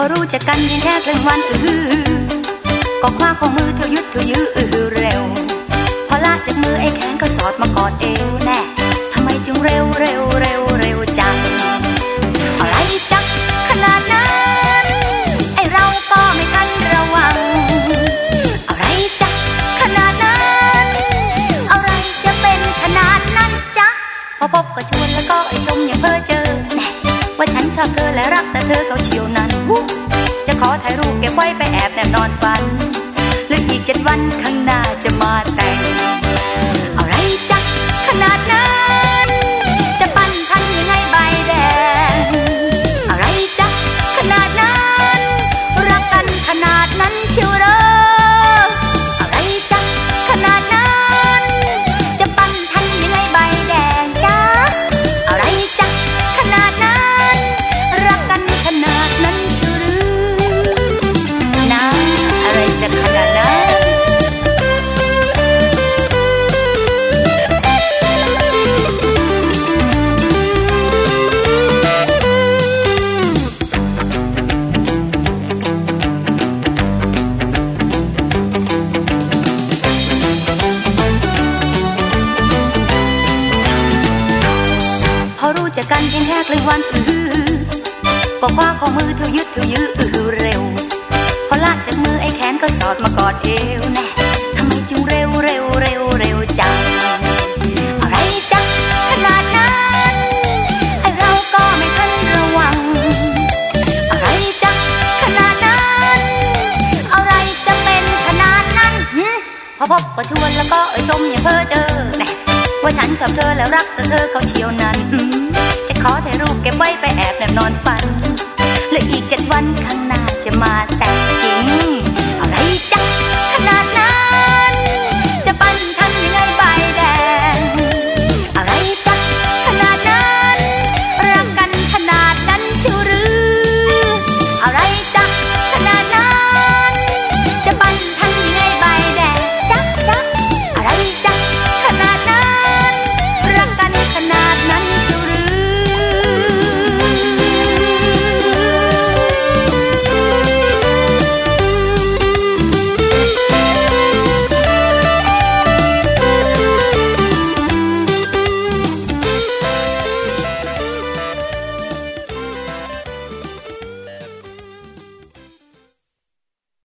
ารู้จักกันเพียงแค่ครึ่งวันอือหือก็คว้าของมือเธอยุดเธอยื้ออือหือเร็ว พอละจากมือไอ้แขนก็สอดมากอดเอวแน่ทำไมจึงเร็วเร็วเร็วเร็วจังอะไรจักขนาดนั้นไอเราก็ไม่ทันระวัง อะไรจักขนาดนั้น อะไรจะเป็นขนาดนั้นจ๊ะพอพบก็ชวนแล้วก็ไอช ว่าฉันชอบเธอและรักแต่เธอเขาเชียวนั้นจะขอถ่ายรูปเก็บไว้ไปแอบแนบนอนฝันหรืออีกเจ็ดวันข้างหน้าจะมาแต่ จักกันเพียงแค่ครึ่งวันอือหือก็คว้าของมือเธอยึดเธอยื้ออือเร็ว พอละจากมือไอ้แขนก็สอดมากอดเอวแน่ทำไมจึงเร็วเร็วเร็วเร็วจังอะไรจักขนาดนั้นไอเราก็ไม่ทันระวัง อะไรจักขนาดนั้น อะไรจะเป็นขนาดนั้นพอพบก็ชวนแล้วก็เอ่ยชมอย่าเพ้อเจอ ว่าฉันชอบเธอแล้วรักแต่เธอเขาเชียวนั้น จะขอถ่ายรูปเก็บไว้ไปแอบแนบนอนฝันและอีกเจ็ดวันข้างหน้าจะมาแต่ง